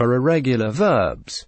are irregular verbs.